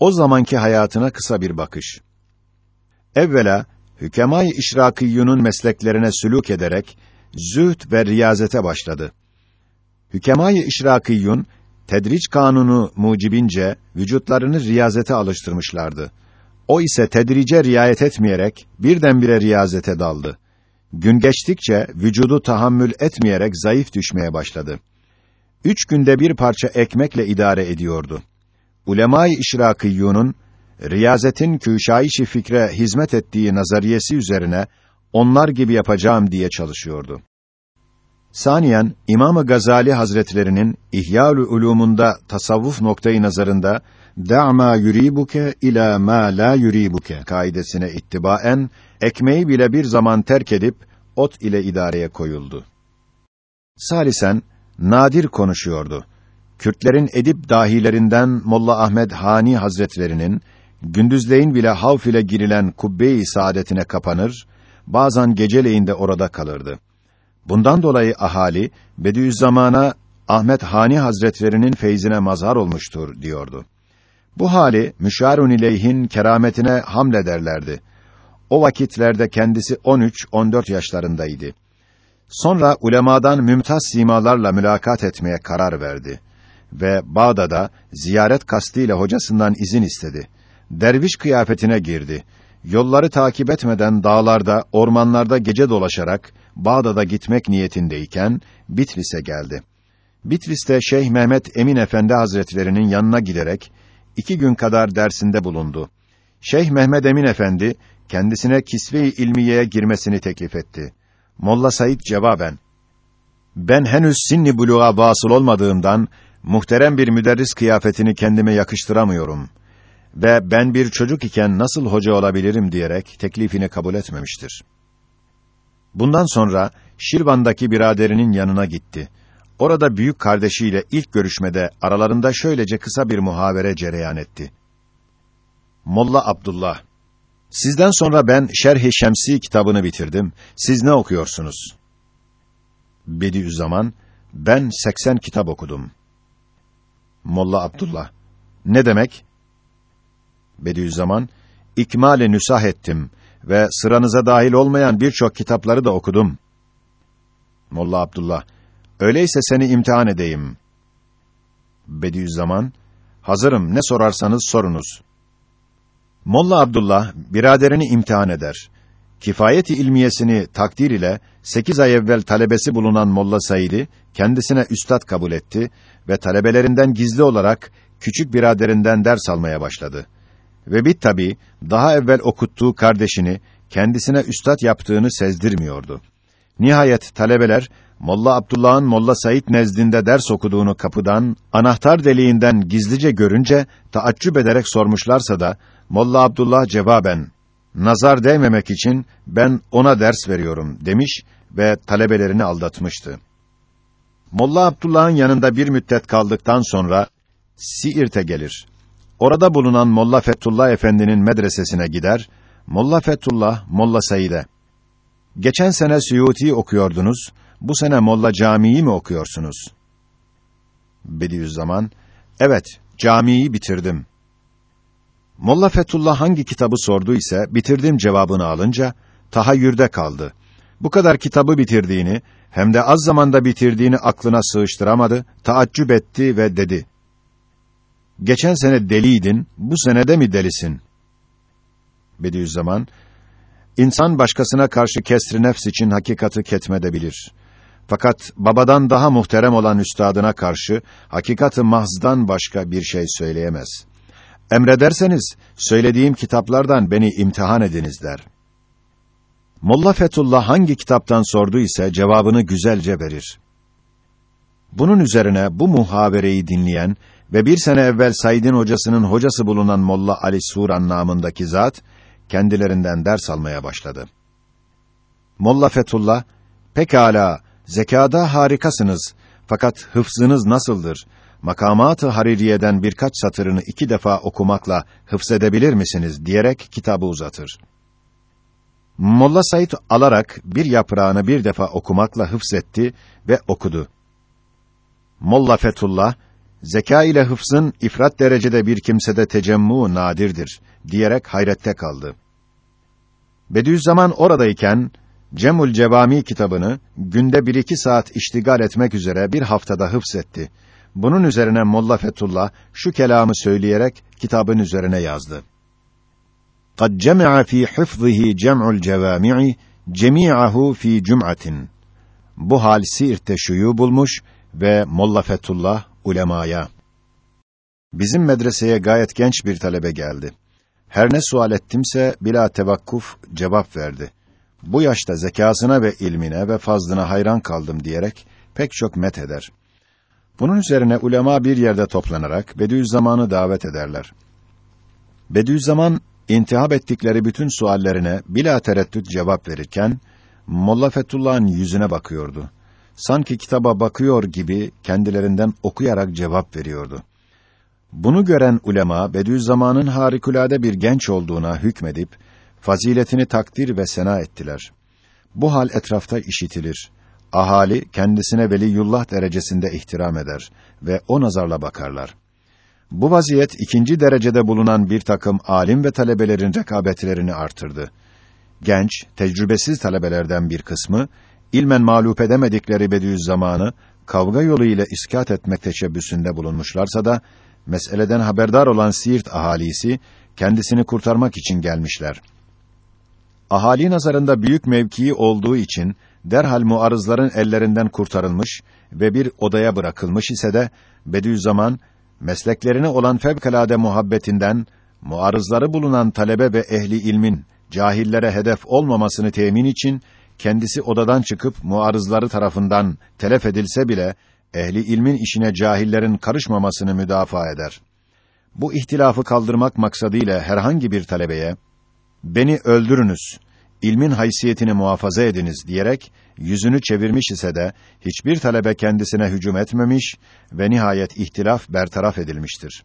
O zamanki hayatına kısa bir bakış. Evvela işrakiyyunun mesleklerine sülûk ederek zühd ve riyazete başladı. Hükemâ-i işrakiyyun tedriç kanunu mucibince vücutlarını riyazete alıştırmışlardı. O ise tedrice riayet etmeyerek birdenbire riyazete daldı. Gün geçtikçe vücudu tahammül etmeyerek zayıf düşmeye başladı. Üç günde bir parça ekmekle idare ediyordu. Ulemâ-i işrakiyyunun riyazetin küşayişi fikre hizmet ettiği nazariyesi üzerine onlar gibi yapacağım diye çalışıyordu. Saniyen İmam Gazali Hazretlerinin İhya-ül Ulûm'unda tasavvuf noktayı nazarında da'ma yuribuke ila ma la yuribuke kaidesine ittibaen ekmeği bile bir zaman terk edip ot ile idareye koyuldu. Salisen nadir konuşuyordu. Kürtlerin edip dahilerinden Molla Ahmed Hani Hazretlerinin gündüzleyin bile havf ile girilen kubbe-i saadetine kapanır, bazen geceleyin de orada kalırdı. Bundan dolayı ahali Bediüzzaman'a Ahmet Hani Hazretlerinin feyzine mazhar olmuştur diyordu. Bu hali müşarun ileyhin kerametine hamle derlerdi. O vakitlerde kendisi 13-14 yaşlarındaydı. Sonra ulemadan mümtaz simalarla mülakat etmeye karar verdi ve Bağdat'a ziyaret kastıyla hocasından izin istedi. Derviş kıyafetine girdi. Yolları takip etmeden dağlarda, ormanlarda gece dolaşarak Bağdat'a gitmek niyetindeyken Bitlis'e geldi. Bitlis'te Şeyh Mehmet Emin Efendi Hazretlerinin yanına giderek iki gün kadar dersinde bulundu. Şeyh Mehmet Emin Efendi kendisine kisve-i ilmiyeye girmesini teklif etti. Molla Said cevaben ben henüz sinni buluğa vasıl olmadığımdan muhterem bir müderris kıyafetini kendime yakıştıramıyorum ve ben bir çocuk iken nasıl hoca olabilirim diyerek teklifini kabul etmemiştir. Bundan sonra Şirvan'daki biraderinin yanına gitti. Orada büyük kardeşiyle ilk görüşmede aralarında şöylece kısa bir muhavere cereyan etti. Molla Abdullah, sizden sonra ben Şerh-i Şemsi kitabını bitirdim. Siz ne okuyorsunuz? Bediüzzaman, ben 80 kitap okudum. Molla Abdullah, ne demek? Bediüzzaman, ikmale nüsah ettim ve sıranıza dahil olmayan birçok kitapları da okudum. Molla Abdullah, öyleyse seni imtihan edeyim. Bediüzzaman, hazırım, ne sorarsanız sorunuz. Molla Abdullah, biraderini imtihan eder. Kifayeti ilmiyesini takdir ile sekiz ay evvel talebesi bulunan Molla Said'i kendisine üstad kabul etti ve talebelerinden gizli olarak küçük biraderinden ders almaya başladı. Ve bit tabi daha evvel okuttuğu kardeşini kendisine üstad yaptığını sezdirmiyordu. Nihayet talebeler Molla Abdullah'ın Molla Said nezdinde ders okuduğunu kapıdan, anahtar deliğinden gizlice görünce taaccüp ederek sormuşlarsa da Molla Abdullah cevaben nazar değmemek için ben ona ders veriyorum demiş ve talebelerini aldatmıştı. Molla Abdullah'ın yanında bir müddet kaldıktan sonra Siirt'e gelir. Orada bulunan Molla Fethullah Efendi'nin medresesine gider. Molla Fethullah, Molla Said'e Geçen sene Suyuti okuyordunuz. Bu sene Molla Camii'yi mi okuyorsunuz? Bediüzzaman, evet, camiyi bitirdim. Molla Fethullah hangi kitabı sordu ise bitirdim cevabını alınca tahayyürde kaldı. Bu kadar kitabı bitirdiğini hem de az zamanda bitirdiğini aklına sığıştıramadı, taaccüp etti ve dedi: Geçen sene deliydin, bu sene de mi delisin? Bediüzzaman, insan başkasına karşı kesri nefs için hakikati ketmedebilir. Fakat babadan daha muhterem olan üstadına karşı hakikati mahzdan başka bir şey söyleyemez. Emrederseniz söylediğim kitaplardan beni imtihan ediniz der. Molla Fethullah hangi kitaptan sordu ise cevabını güzelce verir. Bunun üzerine bu muhabereyi dinleyen ve bir sene evvel Said'in hocasının hocası bulunan Molla Ali Suran namındaki zat kendilerinden ders almaya başladı. Molla Fethullah, pekala, zekada harikasınız, fakat hıfzınız nasıldır? Makamat-ı Haririye'den birkaç satırını iki defa okumakla hıfzedebilir misiniz diyerek kitabı uzatır. Molla Said alarak bir yaprağını bir defa okumakla hıfzetti ve okudu. Molla Fethullah zeka ile hıfzın ifrat derecede bir kimsede tecemmu nadirdir diyerek hayrette kaldı. Bediüzzaman oradayken Cemul Cevami kitabını günde bir iki saat iştigal etmek üzere bir haftada hıfzetti. Bunun üzerine Molla Fethullah şu kelamı söyleyerek kitabın üzerine yazdı. قد جمع في حفظه جمع الجوامع جميعه في cum'atin. Bu hal Siirt'te şuyu bulmuş ve Molla Fethullah ulemaya. Bizim medreseye gayet genç bir talebe geldi. Her ne sual ettimse bila tevakkuf cevap verdi. Bu yaşta zekasına ve ilmine ve fazlına hayran kaldım diyerek pek çok met eder. Bunun üzerine ulema bir yerde toplanarak Bediüzzaman'ı davet ederler. Bediüzzaman intihab ettikleri bütün suallerine bila tereddüt cevap verirken Molla Fethullah'ın yüzüne bakıyordu. Sanki kitaba bakıyor gibi kendilerinden okuyarak cevap veriyordu. Bunu gören ulema Bediüzzaman'ın harikulade bir genç olduğuna hükmedip faziletini takdir ve sena ettiler. Bu hal etrafta işitilir. Ahali kendisine veliyullah derecesinde ihtiram eder ve o nazarla bakarlar. Bu vaziyet ikinci derecede bulunan bir takım alim ve talebelerin rekabetlerini artırdı. Genç, tecrübesiz talebelerden bir kısmı ilmen mağlup edemedikleri Bediüzzaman'ı kavga yoluyla iskat etmek teşebbüsünde bulunmuşlarsa da meseleden haberdar olan Siirt ahalisi kendisini kurtarmak için gelmişler. Ahali nazarında büyük mevkii olduğu için derhal muarızların ellerinden kurtarılmış ve bir odaya bırakılmış ise de Bediüzzaman mesleklerine olan fevkalade muhabbetinden muarızları bulunan talebe ve ehli ilmin cahillere hedef olmamasını temin için kendisi odadan çıkıp muarızları tarafından telef edilse bile ehli ilmin işine cahillerin karışmamasını müdafaa eder. Bu ihtilafı kaldırmak maksadıyla herhangi bir talebeye beni öldürünüz, ilmin haysiyetini muhafaza ediniz diyerek yüzünü çevirmiş ise de hiçbir talebe kendisine hücum etmemiş ve nihayet ihtilaf bertaraf edilmiştir.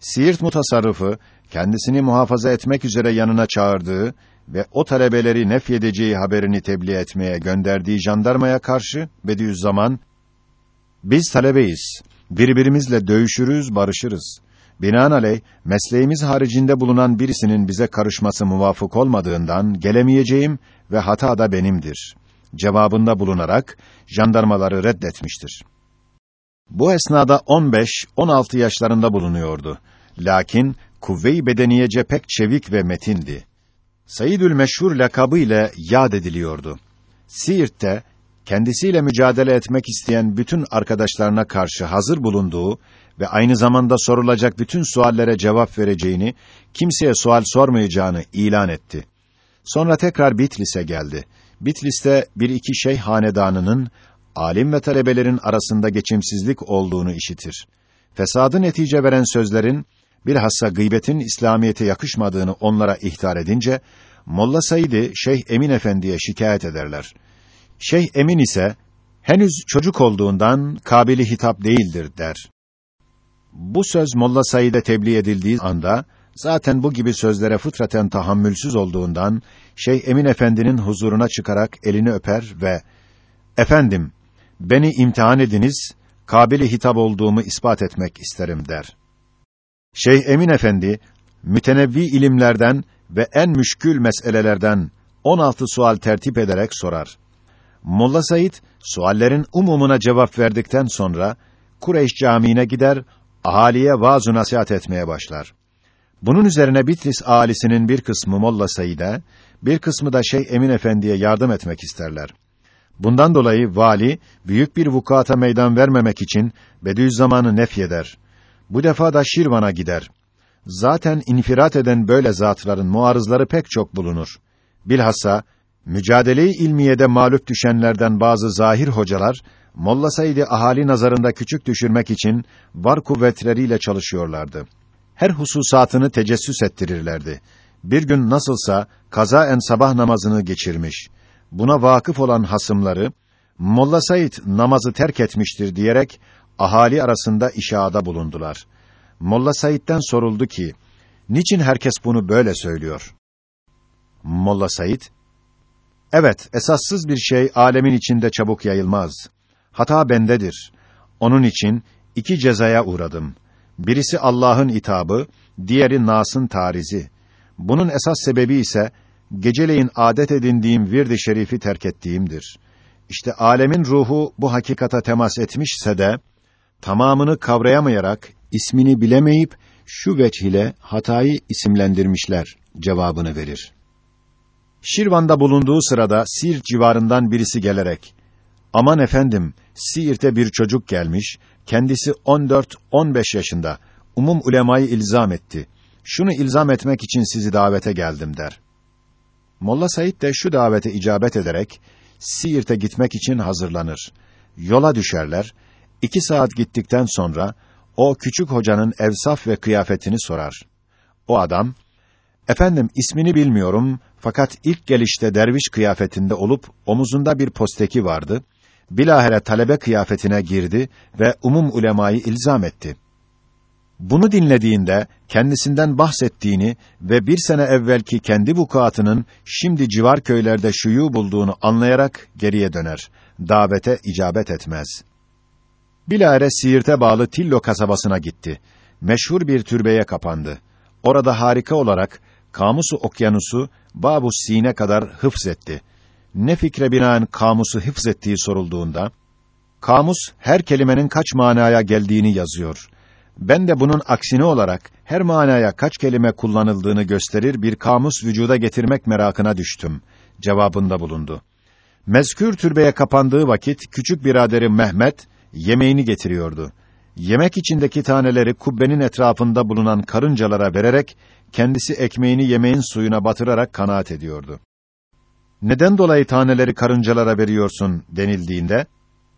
Siirt mutasarrıfı kendisini muhafaza etmek üzere yanına çağırdığı ve o talebeleri nefyedeceği haberini tebliğ etmeye gönderdiği jandarmaya karşı Bediüzzaman biz talebeyiz. Birbirimizle dövüşürüz, barışırız. Binaenaleyh, mesleğimiz haricinde bulunan birisinin bize karışması muvafık olmadığından gelemeyeceğim ve hata da benimdir. Cevabında bulunarak jandarmaları reddetmiştir. Bu esnada 15-16 yaşlarında bulunuyordu. Lakin kuvve-i bedeniyece pek çevik ve metindi. Saidül Meşhur lakabı ile yad ediliyordu. Siirt'te kendisiyle mücadele etmek isteyen bütün arkadaşlarına karşı hazır bulunduğu ve aynı zamanda sorulacak bütün suallere cevap vereceğini, kimseye sual sormayacağını ilan etti. Sonra tekrar Bitlis'e geldi. Bitlis'te bir iki şeyh hanedanının alim ve talebelerin arasında geçimsizlik olduğunu işitir. Fesadı netice veren sözlerin bilhassa gıybetin İslamiyete yakışmadığını onlara ihtar edince Molla Said'i Şeyh Emin Efendi'ye şikayet ederler. Şeyh Emin ise henüz çocuk olduğundan kabili hitap değildir der. Bu söz Molla Said'e tebliğ edildiği anda zaten bu gibi sözlere fıtraten tahammülsüz olduğundan Şeyh Emin Efendi'nin huzuruna çıkarak elini öper ve "Efendim, beni imtihan ediniz, kabili hitap olduğumu ispat etmek isterim." der. Şeyh Emin Efendi mütenevvi ilimlerden ve en müşkül meselelerden 16 sual tertip ederek sorar. Molla Said suallerin umumuna cevap verdikten sonra Kureyş Camii'ne gider, ahaliye vaaz nasihat etmeye başlar. Bunun üzerine Bitlis alisinin bir kısmı Molla Said'e, bir kısmı da Şeyh Emin Efendi'ye yardım etmek isterler. Bundan dolayı vali büyük bir vukuata meydan vermemek için Bediüzzaman'ı nefyeder. Bu defa da Şirvan'a gider. Zaten infirat eden böyle zatların muarızları pek çok bulunur. Bilhassa mücadele-i ilmiyede mağlup düşenlerden bazı zahir hocalar Molla Said'i ahali nazarında küçük düşürmek için var kuvvetleriyle çalışıyorlardı. Her hususatını tecessüs ettirirlerdi. Bir gün nasılsa kaza en sabah namazını geçirmiş. Buna vakıf olan hasımları Molla Said namazı terk etmiştir diyerek ahali arasında işaada bulundular. Molla Said'den soruldu ki, niçin herkes bunu böyle söylüyor? Molla Said, evet, esassız bir şey alemin içinde çabuk yayılmaz. Hata bendedir. Onun için iki cezaya uğradım. Birisi Allah'ın itabı, diğeri Nas'ın tarizi. Bunun esas sebebi ise geceleyin adet edindiğim vird-i şerifi terk ettiğimdir. İşte alemin ruhu bu hakikata temas etmişse de tamamını kavrayamayarak ismini bilemeyip şu veç ile hatayı isimlendirmişler cevabını verir. Şirvan'da bulunduğu sırada Siirt civarından birisi gelerek Aman efendim, Siirt'e bir çocuk gelmiş, kendisi 14-15 yaşında. Umum ulemayı ilzam etti. Şunu ilzam etmek için sizi davete geldim der. Molla Said de şu davete icabet ederek Siirt'e gitmek için hazırlanır. Yola düşerler. İki saat gittikten sonra o küçük hocanın evsaf ve kıyafetini sorar. O adam, efendim ismini bilmiyorum fakat ilk gelişte derviş kıyafetinde olup omuzunda bir posteki vardı bilahere talebe kıyafetine girdi ve umum ulemayı ilzam etti. Bunu dinlediğinde kendisinden bahsettiğini ve bir sene evvelki kendi vukuatının şimdi civar köylerde şuyu bulduğunu anlayarak geriye döner. Davete icabet etmez. Bilahare Siirt'e bağlı Tillo kasabasına gitti. Meşhur bir türbeye kapandı. Orada harika olarak Kamusu Okyanusu Babus Sine kadar hıfz etti ne fikre binaen kamusu hıfz ettiği sorulduğunda, kamus her kelimenin kaç manaya geldiğini yazıyor. Ben de bunun aksine olarak her manaya kaç kelime kullanıldığını gösterir bir kamus vücuda getirmek merakına düştüm. Cevabında bulundu. Mezkür türbeye kapandığı vakit küçük biraderi Mehmet yemeğini getiriyordu. Yemek içindeki taneleri kubbenin etrafında bulunan karıncalara vererek kendisi ekmeğini yemeğin suyuna batırarak kanaat ediyordu neden dolayı taneleri karıncalara veriyorsun denildiğinde,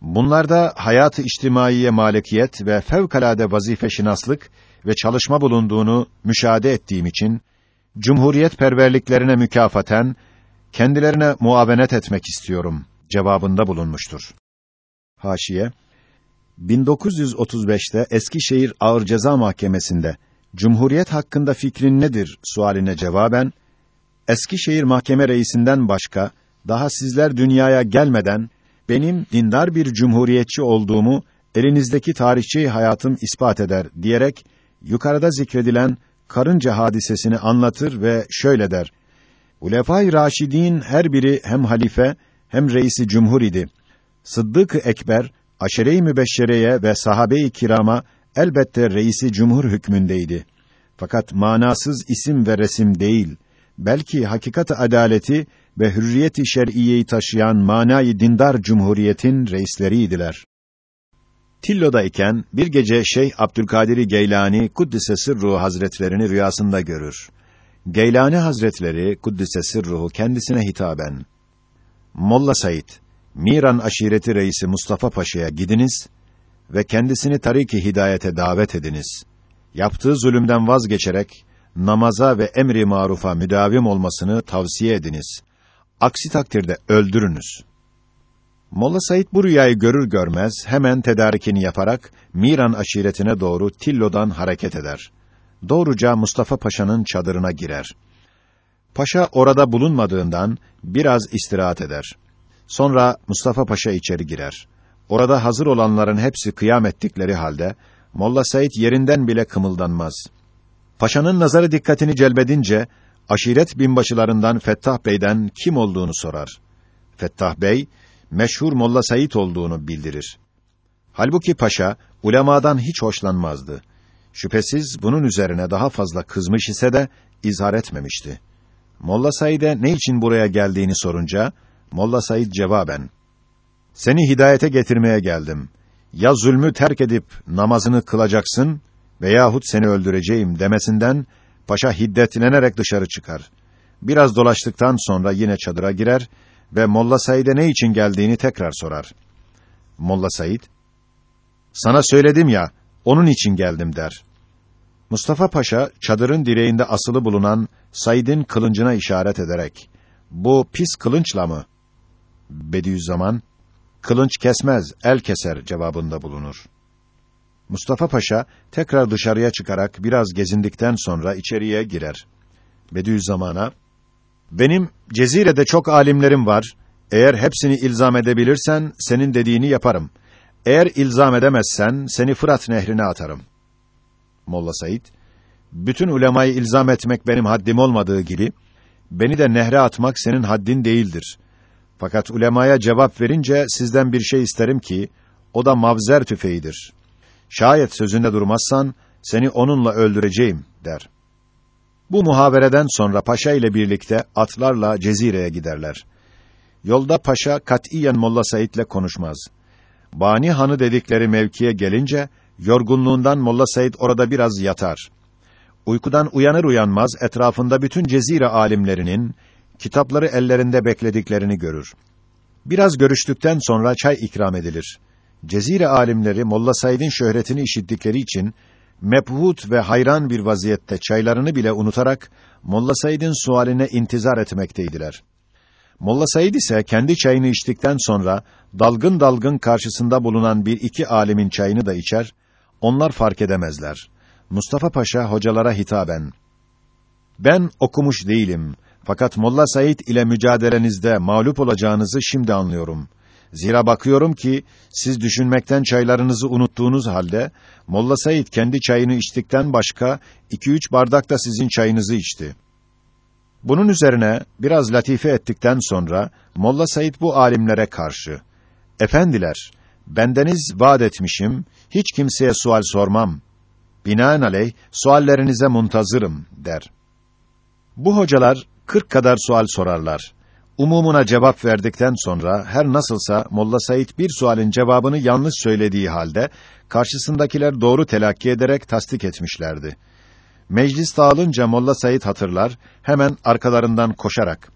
bunlarda hayat-ı içtimaiye malekiyet ve fevkalade vazife şinaslık ve çalışma bulunduğunu müşahede ettiğim için, cumhuriyet perverliklerine mükafaten, kendilerine muavenet etmek istiyorum cevabında bulunmuştur. Haşiye 1935'te Eskişehir Ağır Ceza Mahkemesi'nde Cumhuriyet hakkında fikrin nedir sualine cevaben Eskişehir Mahkeme Reisinden başka daha sizler dünyaya gelmeden benim dindar bir cumhuriyetçi olduğumu elinizdeki tarihçi hayatım ispat eder diyerek yukarıda zikredilen karınca hadisesini anlatır ve şöyle der: Ulefâ-i Raşidîn her biri hem halife hem reisi cumhur idi. Sıddık-ı Ekber aşere-i mübeşşereye ve sahabe-i kirama elbette reisi cumhur hükmündeydi. Fakat manasız isim ve resim değil, belki hakikat adaleti ve hürriyeti şer'iyeyi taşıyan manayı dindar cumhuriyetin reisleriydiler. Tillo'da iken bir gece Şeyh Abdülkadir Geylani Kuddise Sırruhu Hazretlerini rüyasında görür. Geylani Hazretleri Kuddise Sırruhu kendisine hitaben Molla Said, Miran aşireti reisi Mustafa Paşa'ya gidiniz ve kendisini tarik-i hidayete davet ediniz. Yaptığı zulümden vazgeçerek namaza ve emri marufa müdavim olmasını tavsiye ediniz. Aksi takdirde öldürünüz. Molla Said bu rüyayı görür görmez hemen tedarikini yaparak Miran aşiretine doğru Tillo'dan hareket eder. Doğruca Mustafa Paşa'nın çadırına girer. Paşa orada bulunmadığından biraz istirahat eder. Sonra Mustafa Paşa içeri girer. Orada hazır olanların hepsi kıyam ettikleri halde Molla Said yerinden bile kımıldanmaz. Paşanın nazarı dikkatini celbedince aşiret binbaşılarından Fettah Bey'den kim olduğunu sorar. Fettah Bey meşhur Molla Said olduğunu bildirir. Halbuki paşa ulemadan hiç hoşlanmazdı. Şüphesiz bunun üzerine daha fazla kızmış ise de izhar etmemişti. Molla Said'e ne için buraya geldiğini sorunca Molla Said cevaben Seni hidayete getirmeye geldim. Ya zulmü terk edip namazını kılacaksın veyahut seni öldüreceğim demesinden paşa hiddetlenerek dışarı çıkar. Biraz dolaştıktan sonra yine çadıra girer ve Molla Said'e ne için geldiğini tekrar sorar. Molla Said, sana söyledim ya, onun için geldim der. Mustafa Paşa, çadırın direğinde asılı bulunan Said'in kılıncına işaret ederek, bu pis kılınçla mı? Bediüzzaman, kılınç kesmez, el keser cevabında bulunur. Mustafa Paşa tekrar dışarıya çıkarak biraz gezindikten sonra içeriye girer. Bediüzzaman'a benim Cezire'de çok alimlerim var. Eğer hepsini ilzam edebilirsen senin dediğini yaparım. Eğer ilzam edemezsen seni Fırat nehrine atarım. Molla Said, bütün ulemayı ilzam etmek benim haddim olmadığı gibi beni de nehre atmak senin haddin değildir. Fakat ulemaya cevap verince sizden bir şey isterim ki o da mavzer tüfeğidir. Şayet sözünde durmazsan seni onunla öldüreceğim der. Bu muhabereden sonra paşa ile birlikte atlarla Cezire'ye giderler. Yolda paşa katiyen Molla Said'le konuşmaz. Bani Hanı dedikleri mevkiye gelince yorgunluğundan Molla Said orada biraz yatar. Uykudan uyanır uyanmaz etrafında bütün Cezire alimlerinin kitapları ellerinde beklediklerini görür. Biraz görüştükten sonra çay ikram edilir. Cezire alimleri Molla Said'in şöhretini işittikleri için mebhut ve hayran bir vaziyette çaylarını bile unutarak Molla Said'in sualine intizar etmekteydiler. Molla Said ise kendi çayını içtikten sonra dalgın dalgın karşısında bulunan bir iki alimin çayını da içer, onlar fark edemezler. Mustafa Paşa hocalara hitaben Ben okumuş değilim fakat Molla Said ile mücadelenizde mağlup olacağınızı şimdi anlıyorum. Zira bakıyorum ki siz düşünmekten çaylarınızı unuttuğunuz halde Molla Said kendi çayını içtikten başka iki üç bardak da sizin çayınızı içti. Bunun üzerine biraz latife ettikten sonra Molla Said bu alimlere karşı Efendiler, bendeniz vaat etmişim, hiç kimseye sual sormam. Binaenaleyh suallerinize muntazırım der. Bu hocalar kırk kadar sual sorarlar. Umumuna cevap verdikten sonra her nasılsa Molla Said bir sualin cevabını yanlış söylediği halde karşısındakiler doğru telakki ederek tasdik etmişlerdi. Meclis dağılınca Molla Said hatırlar, hemen arkalarından koşarak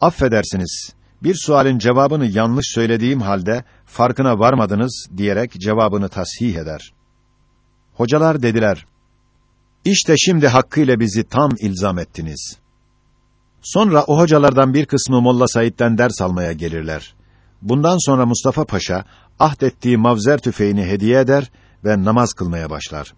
Affedersiniz, bir sualin cevabını yanlış söylediğim halde farkına varmadınız diyerek cevabını tasih eder. Hocalar dediler: İşte şimdi hakkıyla bizi tam ilzam ettiniz. Sonra o hocalardan bir kısmı Molla Said'den ders almaya gelirler. Bundan sonra Mustafa Paşa ahdettiği mavzer tüfeğini hediye eder ve namaz kılmaya başlar.